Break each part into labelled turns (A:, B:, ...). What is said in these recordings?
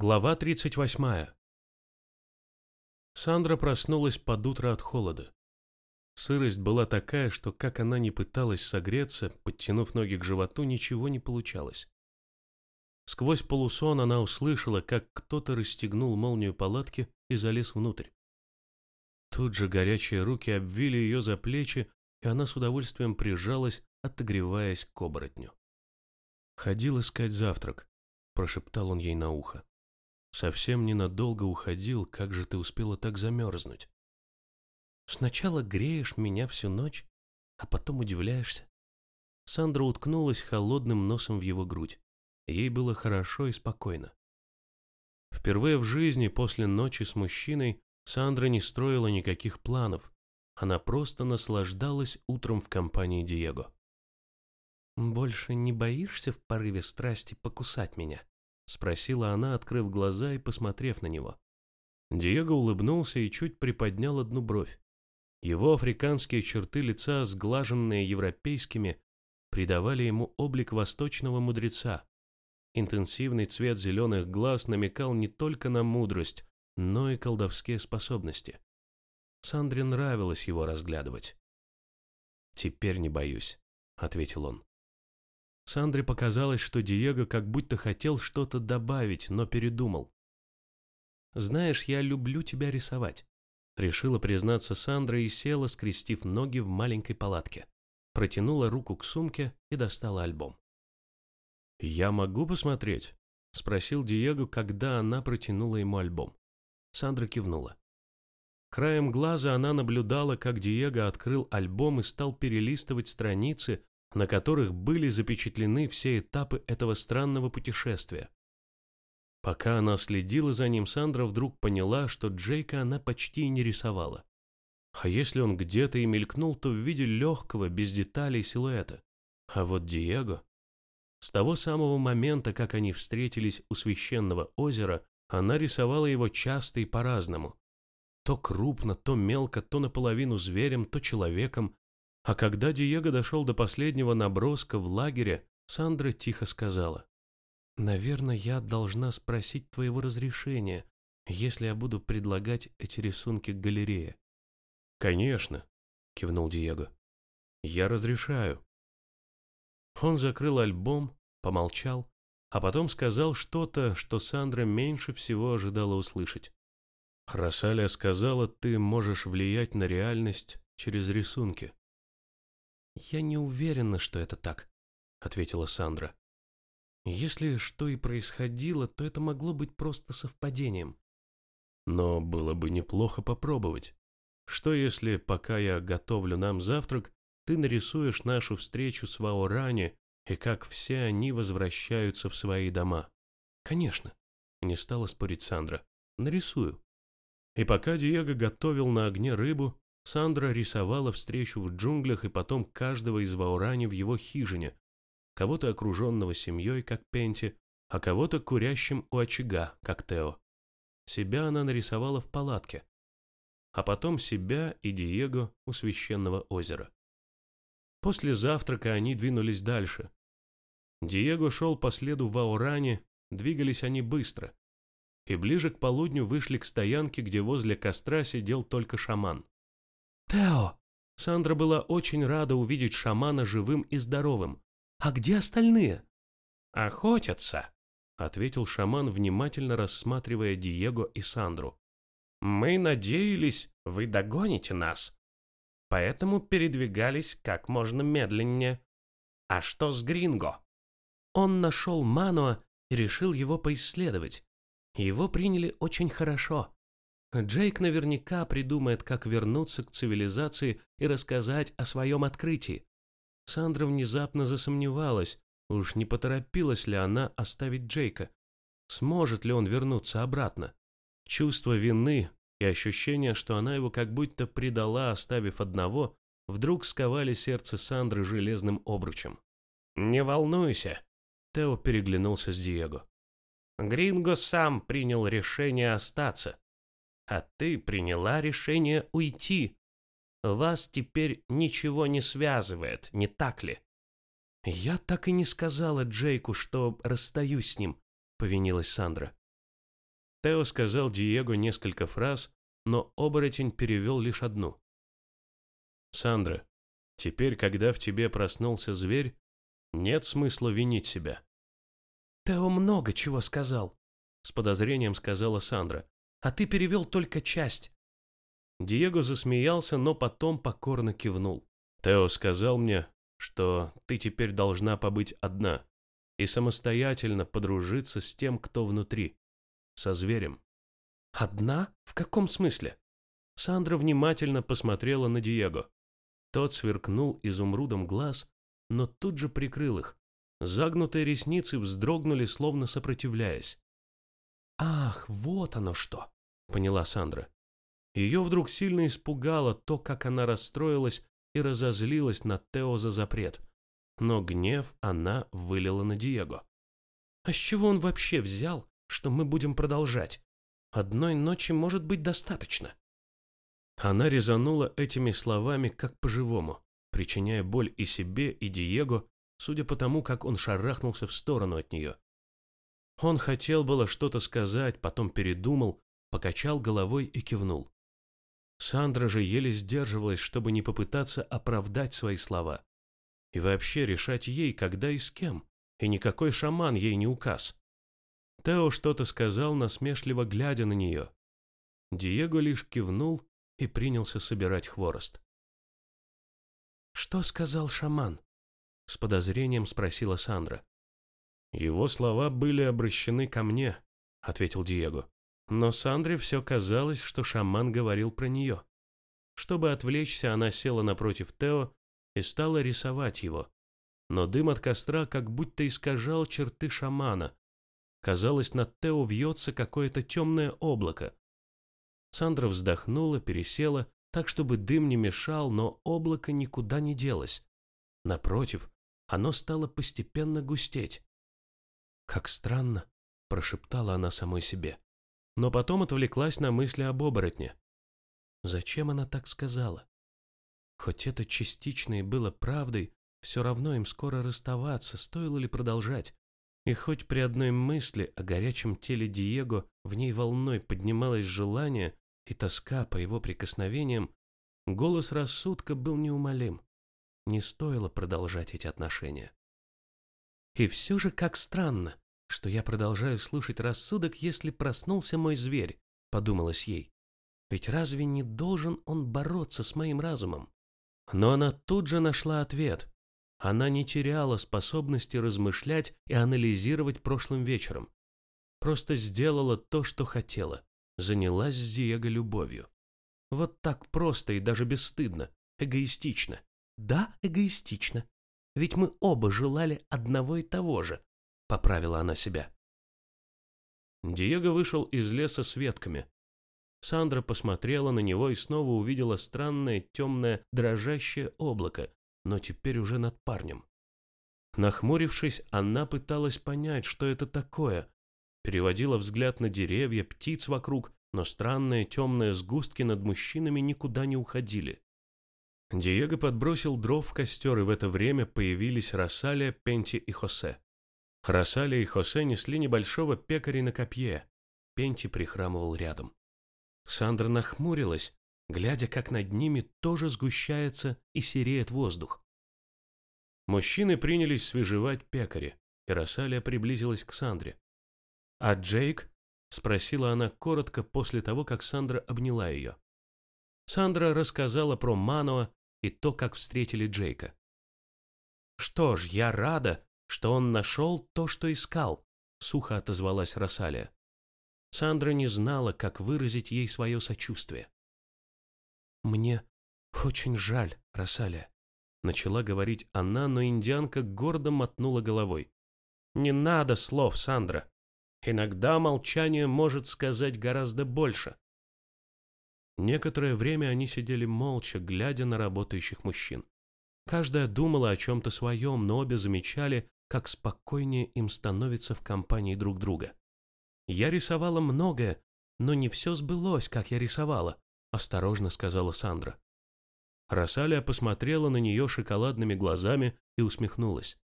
A: Глава 38. Сандра проснулась под утро от холода. Сырость была такая, что как она ни пыталась согреться, подтянув ноги к животу, ничего не получалось. Сквозь полусон она услышала, как кто-то расстегнул молнию палатки и залез внутрь. Тут же горячие руки обвили ее за плечи, и она с удовольствием прижалась, отогреваясь к оборотню. «Ходил искать завтрак», — прошептал он ей на ухо. Совсем ненадолго уходил, как же ты успела так замерзнуть? Сначала греешь меня всю ночь, а потом удивляешься. Сандра уткнулась холодным носом в его грудь. Ей было хорошо и спокойно. Впервые в жизни после ночи с мужчиной Сандра не строила никаких планов. Она просто наслаждалась утром в компании Диего. «Больше не боишься в порыве страсти покусать меня?» Спросила она, открыв глаза и посмотрев на него. Диего улыбнулся и чуть приподнял одну бровь. Его африканские черты лица, сглаженные европейскими, придавали ему облик восточного мудреца. Интенсивный цвет зеленых глаз намекал не только на мудрость, но и колдовские способности. Сандре нравилось его разглядывать. «Теперь не боюсь», — ответил он. Сандре показалось, что Диего как будто хотел что-то добавить, но передумал. «Знаешь, я люблю тебя рисовать», — решила признаться Сандра и села, скрестив ноги в маленькой палатке. Протянула руку к сумке и достала альбом. «Я могу посмотреть?» — спросил Диего, когда она протянула ему альбом. Сандра кивнула. Краем глаза она наблюдала, как Диего открыл альбом и стал перелистывать страницы, на которых были запечатлены все этапы этого странного путешествия. Пока она следила за ним, Сандра вдруг поняла, что Джейка она почти не рисовала. А если он где-то и мелькнул, то в виде легкого, без деталей силуэта. А вот Диего... С того самого момента, как они встретились у священного озера, она рисовала его часто и по-разному. То крупно, то мелко, то наполовину зверем, то человеком, а когда Диего дошел до последнего наброска в лагере, Сандра тихо сказала. «Наверное, я должна спросить твоего разрешения, если я буду предлагать эти рисунки галерее». «Конечно», — кивнул Диего. «Я разрешаю». Он закрыл альбом, помолчал, а потом сказал что-то, что Сандра меньше всего ожидала услышать. «Росалия сказала, ты можешь влиять на реальность через рисунки». «Я не уверена, что это так», — ответила Сандра. «Если что и происходило, то это могло быть просто совпадением». «Но было бы неплохо попробовать. Что если, пока я готовлю нам завтрак, ты нарисуешь нашу встречу с Ваорани и как все они возвращаются в свои дома?» «Конечно», — не стала спорить Сандра. «Нарисую». И пока Диего готовил на огне рыбу, Сандра рисовала встречу в джунглях и потом каждого из Ваурани в его хижине, кого-то окруженного семьей, как Пенти, а кого-то курящим у очага, как Тео. Себя она нарисовала в палатке, а потом себя и Диего у священного озера. После завтрака они двинулись дальше. Диего шел по следу в Ауране, двигались они быстро. И ближе к полудню вышли к стоянке, где возле костра сидел только шаман. «Тео!» Сандра была очень рада увидеть шамана живым и здоровым. «А где остальные?» «Охотятся», — ответил шаман, внимательно рассматривая Диего и Сандру. «Мы надеялись, вы догоните нас, поэтому передвигались как можно медленнее. А что с Гринго?» Он нашел Мануа и решил его поисследовать. Его приняли очень хорошо. Джейк наверняка придумает, как вернуться к цивилизации и рассказать о своем открытии. Сандра внезапно засомневалась, уж не поторопилась ли она оставить Джейка. Сможет ли он вернуться обратно? Чувство вины и ощущение, что она его как будто предала, оставив одного, вдруг сковали сердце Сандры железным обручем. «Не волнуйся», — Тео переглянулся с Диего. «Гринго сам принял решение остаться а ты приняла решение уйти. Вас теперь ничего не связывает, не так ли? Я так и не сказала Джейку, что расстаюсь с ним, повинилась Сандра. Тео сказал Диего несколько фраз, но оборотень перевел лишь одну. «Сандра, теперь, когда в тебе проснулся зверь, нет смысла винить себя».
B: «Тео много чего сказал», — с подозрением сказала Сандра. «А ты перевел только часть».
A: Диего засмеялся, но потом покорно кивнул. «Тео сказал мне, что ты теперь должна побыть одна и самостоятельно подружиться с тем, кто внутри, со зверем.
B: «Одна? В каком смысле?»
A: Сандра внимательно посмотрела на Диего. Тот сверкнул изумрудом глаз, но тут же прикрыл их. Загнутые ресницы вздрогнули, словно сопротивляясь.
B: «Ах, вот оно что!» — поняла Сандра.
A: Ее вдруг сильно испугало то, как она расстроилась и разозлилась на Тео за запрет. Но гнев она вылила на Диего.
B: «А с чего он вообще взял, что мы будем продолжать? Одной ночи может быть достаточно».
A: Она резанула этими словами как по-живому, причиняя боль и себе, и Диего, судя по тому, как он шарахнулся в сторону от нее. Он хотел было что-то сказать, потом передумал, покачал головой и кивнул. Сандра же еле сдерживалась, чтобы не попытаться оправдать свои слова. И вообще решать ей, когда и с кем, и никакой шаман ей не указ. Тео что-то сказал, насмешливо глядя на нее. Диего лишь кивнул и принялся собирать хворост.
B: «Что сказал шаман?» — с подозрением спросила Сандра.
A: «Его слова были обращены ко мне», — ответил Диего. Но Сандре все казалось, что шаман говорил про нее. Чтобы отвлечься, она села напротив Тео и стала рисовать его. Но дым от костра как будто искажал черты шамана. Казалось, над Тео вьется какое-то темное облако. Сандра вздохнула, пересела, так, чтобы дым не мешал, но облако никуда не делось. Напротив, оно стало постепенно густеть. «Как странно», — прошептала она самой себе но потом отвлеклась на мысли об оборотне. Зачем она так сказала? Хоть это частично и было правдой, все равно им скоро расставаться, стоило ли продолжать. И хоть при одной мысли о горячем теле Диего в ней волной поднималось желание и тоска по его прикосновениям, голос рассудка был неумолим. Не стоило продолжать эти отношения. И все же как странно что я продолжаю слушать рассудок, если проснулся мой зверь, подумалось ей. Ведь разве не должен он бороться с моим разумом? Но она тут же нашла ответ. Она не теряла способности размышлять и анализировать прошлым вечером. Просто сделала то, что хотела. Занялась с Диего любовью. Вот так просто и даже бесстыдно, эгоистично. Да, эгоистично. Ведь мы оба желали одного и того же, поправила она себя. Диего вышел из леса с ветками. Сандра посмотрела на него и снова увидела странное темное дрожащее облако, но теперь уже над парнем. Нахмурившись, она пыталась понять, что это такое. Переводила взгляд на деревья, птиц вокруг, но странные темные сгустки над мужчинами никуда не уходили. Диего подбросил дров в костер, и в это время появились Росалия, Пенти и Хосе. Росали и Хосе несли небольшого пекаря на копье. Пенти прихрамывал рядом. Сандра нахмурилась, глядя, как над ними тоже сгущается и сереет воздух. Мужчины принялись свежевать пекари, и Росалия приблизилась к Сандре. «А Джейк?» — спросила она коротко после того, как Сандра обняла ее. Сандра рассказала про Маноа и то, как встретили Джейка. «Что ж, я рада, что он нашел то, что искал», — сухо отозвалась Росалия. Сандра не знала, как выразить ей свое сочувствие. «Мне очень жаль, Росалия», — начала говорить она, но индианка гордо мотнула головой. «Не надо слов, Сандра. Иногда молчание может сказать гораздо больше». Некоторое время они сидели молча, глядя на работающих мужчин. Каждая думала о чем-то своем, но обе замечали, как спокойнее им становится в компании друг друга. «Я рисовала многое, но не все сбылось, как я рисовала», – осторожно сказала Сандра. Росалия посмотрела на нее шоколадными глазами и усмехнулась.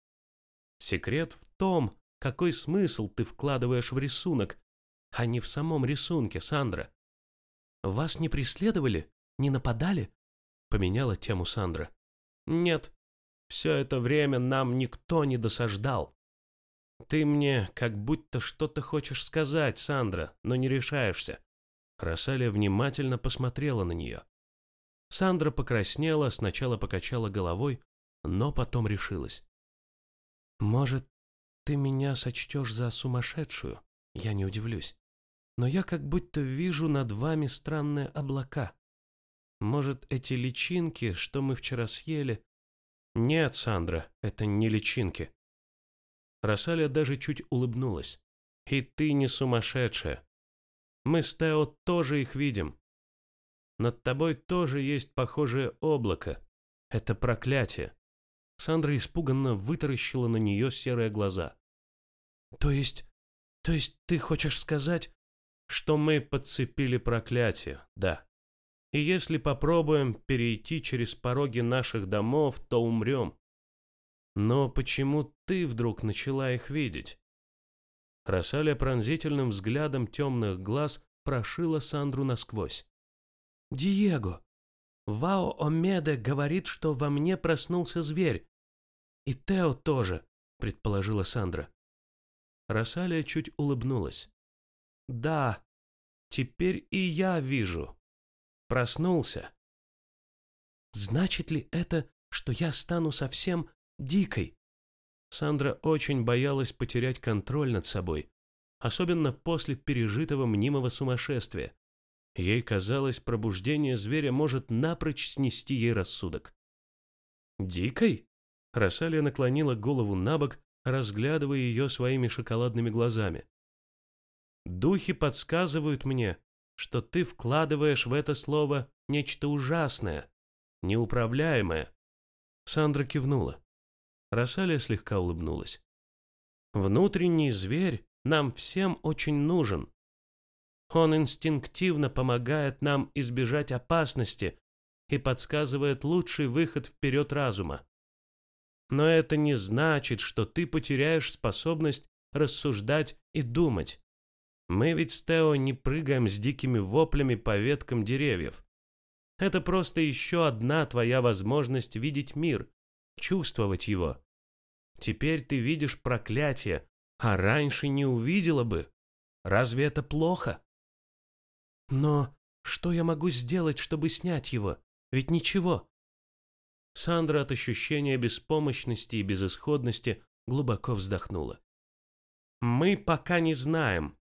A: «Секрет в том, какой смысл ты вкладываешь в рисунок,
B: а не в самом рисунке, Сандра. Вас не преследовали? Не нападали? Поменяла тему Сандра. Нет, все это время нам никто не досаждал. Ты мне как будто что-то хочешь сказать, Сандра, но не решаешься. Рассалия внимательно посмотрела на нее. Сандра покраснела, сначала покачала головой, но потом решилась. «Может, ты меня сочтешь за сумасшедшую? Я не удивлюсь. Но я как будто вижу над вами странные облака. Может, эти личинки, что мы вчера съели, «Нет, Сандра, это не личинки». Рассалия даже чуть улыбнулась. «И ты не сумасшедшая. Мы с Тео тоже их видим. Над тобой тоже есть похожее облако. Это проклятие». Сандра испуганно вытаращила на нее серые глаза. «То есть... то есть ты хочешь сказать, что мы подцепили проклятие, да?» И если попробуем перейти через пороги наших домов, то умрем. Но почему ты вдруг начала их видеть? Рассаля пронзительным взглядом темных глаз прошила Сандру насквозь. «Диего, Вао Омеде говорит, что во мне проснулся зверь. И Тео тоже», — предположила Сандра. Рассалия чуть улыбнулась. «Да, теперь и я вижу проснулся. Значит ли это, что я стану совсем дикой? Сандра очень боялась потерять контроль над собой, особенно после пережитого мнимого сумасшествия. Ей казалось, пробуждение зверя может напрочь снести ей рассудок. «Дикой?» Рассалия наклонила голову на бок, разглядывая ее своими шоколадными глазами. «Духи подсказывают мне, что ты вкладываешь в это слово нечто ужасное, неуправляемое. Сандра кивнула. Рассалия слегка улыбнулась. Внутренний зверь нам всем очень нужен. Он инстинктивно помогает нам избежать опасности и подсказывает лучший выход вперед разума. Но это не значит, что ты потеряешь способность рассуждать и думать. Мы ведь с Тео не прыгаем с дикими воплями по веткам деревьев. Это просто еще одна твоя возможность видеть мир, чувствовать его. Теперь ты видишь проклятие, а раньше не увидела бы. Разве это плохо? Но что я могу сделать, чтобы снять его? Ведь ничего. Сандра от ощущения беспомощности и безысходности глубоко вздохнула. Мы пока не знаем,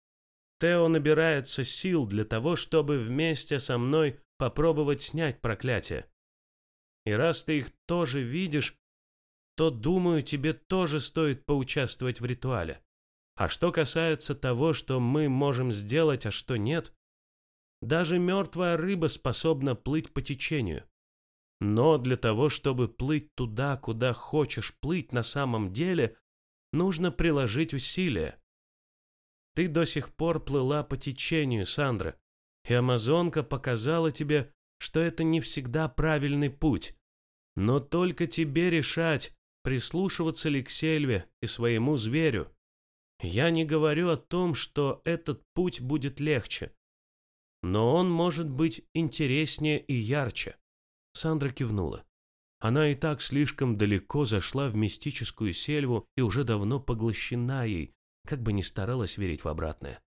B: Тео набирается сил для того, чтобы вместе со мной попробовать снять проклятие. И раз ты их тоже видишь, то, думаю, тебе тоже стоит поучаствовать в ритуале. А что касается того, что мы можем сделать, а что нет, даже мертвая рыба способна плыть по течению. Но для того, чтобы плыть туда, куда хочешь плыть на самом деле, нужно приложить усилия. Ты до сих пор плыла по течению, Сандра, и Амазонка показала тебе, что это не всегда правильный путь. Но только тебе решать, прислушиваться ли к сельве и своему зверю. Я не говорю о том, что этот путь будет легче, но он может быть интереснее и ярче. Сандра кивнула. Она и так слишком далеко зашла в мистическую сельву и уже давно поглощена ей, как бы ни старалась верить в обратное.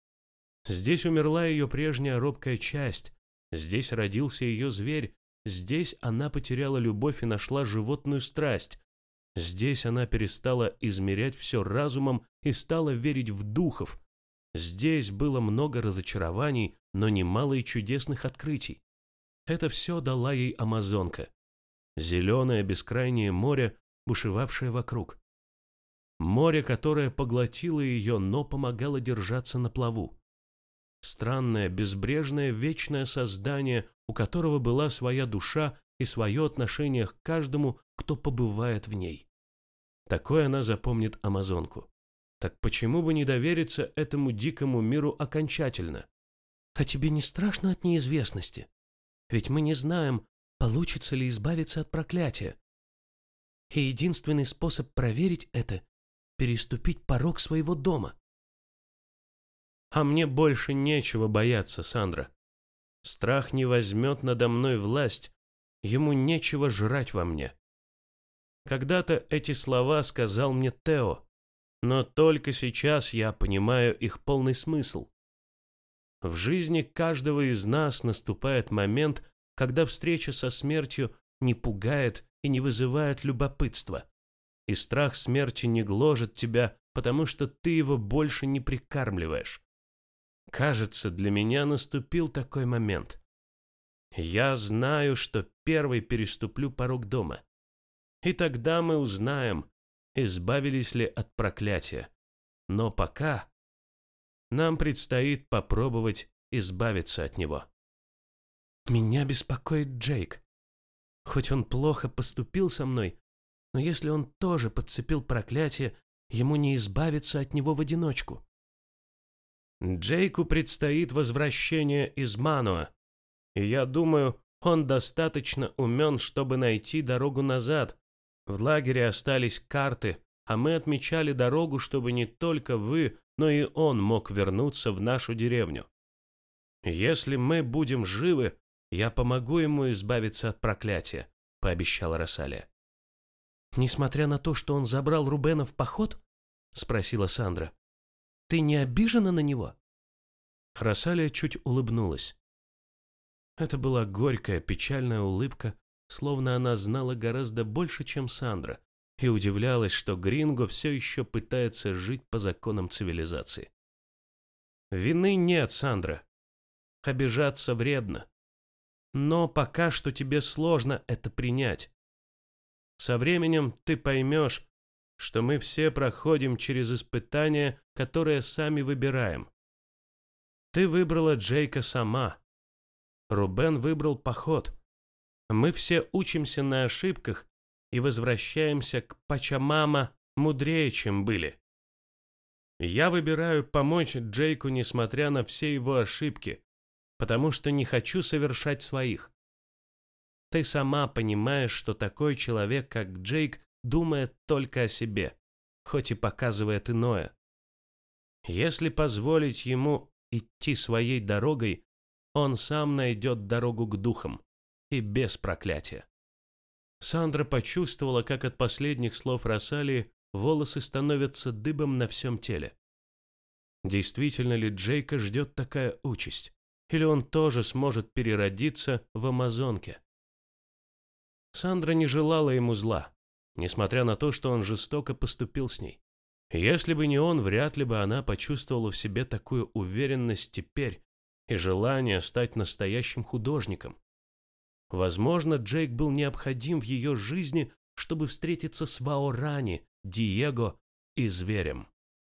B: Здесь умерла ее прежняя робкая часть, здесь родился ее зверь, здесь она потеряла любовь и нашла животную страсть, здесь она перестала измерять все разумом и стала верить в духов, здесь было много разочарований, но немало и чудесных открытий. Это все дала ей Амазонка. Зеленое бескрайнее море, бушевавшее вокруг. Море, которое поглотило ее, но помогало держаться на плаву. Странное, безбрежное, вечное создание, у которого была своя душа и свое отношение к каждому, кто побывает в ней. Такое она запомнит Амазонку. Так почему бы не довериться этому дикому миру окончательно? А тебе не страшно от неизвестности? Ведь мы не знаем, получится ли избавиться от проклятия. И единственный способ проверить это переступить порог своего дома.
A: А мне больше нечего бояться, Сандра. Страх не возьмет надо мной власть, ему нечего жрать во мне. Когда-то эти слова сказал мне Тео, но только сейчас я понимаю их полный смысл. В жизни каждого из нас наступает момент, когда встреча со смертью не пугает и не вызывает любопытства, и страх смерти не гложет тебя, потому что ты его больше не прикармливаешь. Кажется, для меня наступил такой момент. Я знаю, что первый переступлю порог дома. И тогда мы узнаем, избавились ли от проклятия. Но пока нам предстоит попробовать избавиться от него. Меня беспокоит Джейк. Хоть он плохо поступил со мной, но если он тоже подцепил проклятие, ему не избавиться от него в одиночку. Джейку предстоит возвращение из Мануа, и я думаю, он достаточно умен, чтобы найти дорогу назад. В лагере остались карты, а мы отмечали дорогу, чтобы не только вы, но и он мог вернуться в нашу деревню. Если мы будем живы, я помогу ему избавиться от проклятия, пообещала Рассалия. Несмотря на то, что он забрал Рубена в поход? спросила Сандра. Ты не обижена на него? Рассалия чуть улыбнулась. Это была горькая, печальная улыбка, словно она знала гораздо больше, чем Сандра, и удивлялась, что Гринго все еще пытается жить по законам цивилизации. Вины нет, Сандра. Обижаться вредно. Но пока что тебе сложно это принять. Со временем ты поймешь, что мы все проходим через испытания, которые сами выбираем. Ты выбрала Джейка сама. Рубен выбрал поход. Мы все учимся на ошибках и возвращаемся к Пачамама мудрее, чем были. Я выбираю помочь Джейку, несмотря на все его ошибки, потому что не хочу совершать своих. Ты сама понимаешь, что такой человек, как Джейк, думает только о себе, хоть и показывает иное. Если позволить ему идти своей дорогой, он сам найдет дорогу к духам и без проклятия. Сандра почувствовала, как от последних слов Рассалии волосы становятся дыбом на всем теле. Действительно ли Джейка ждет такая участь? Или он тоже сможет переродиться в амазонке? Сандра не желала ему зла, несмотря на то, что он жестоко поступил с ней. Если бы не он, вряд ли бы она почувствовала в себе такую уверенность теперь и желание стать настоящим художником. Возможно, Джейк был необходим в ее жизни, чтобы встретиться с Ваорани, Диего и Зверем.